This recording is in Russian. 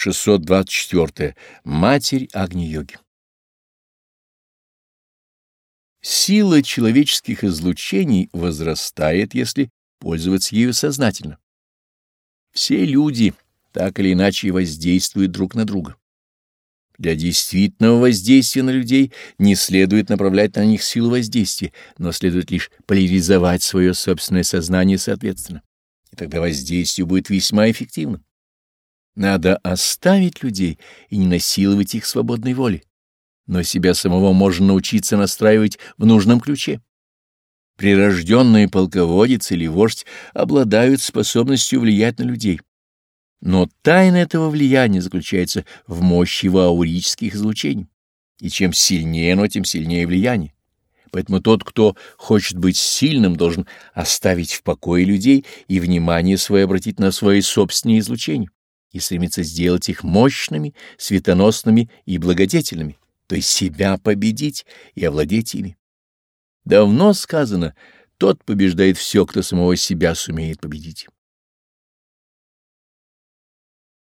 624. Матерь Агни-йоги. Сила человеческих излучений возрастает, если пользоваться ею сознательно. Все люди так или иначе воздействуют друг на друга. Для действительного воздействия на людей не следует направлять на них силу воздействия, но следует лишь поляризовать свое собственное сознание соответственно. И тогда воздействие будет весьма эффективным. Надо оставить людей и не насиловать их свободной воли, но себя самого можно научиться настраивать в нужном ключе. Прирожденный полководец или вождь обладают способностью влиять на людей. Но тайна этого влияния заключается в мощи его аурических излучений. И чем сильнее оно, тем сильнее влияние. Поэтому тот, кто хочет быть сильным, должен оставить в покое людей и внимание свое обратить на свои собственные излучения и стремится сделать их мощными, светоносными и благодетельными, то есть себя победить и овладеть ими. Давно сказано, тот побеждает все, кто самого себя сумеет победить.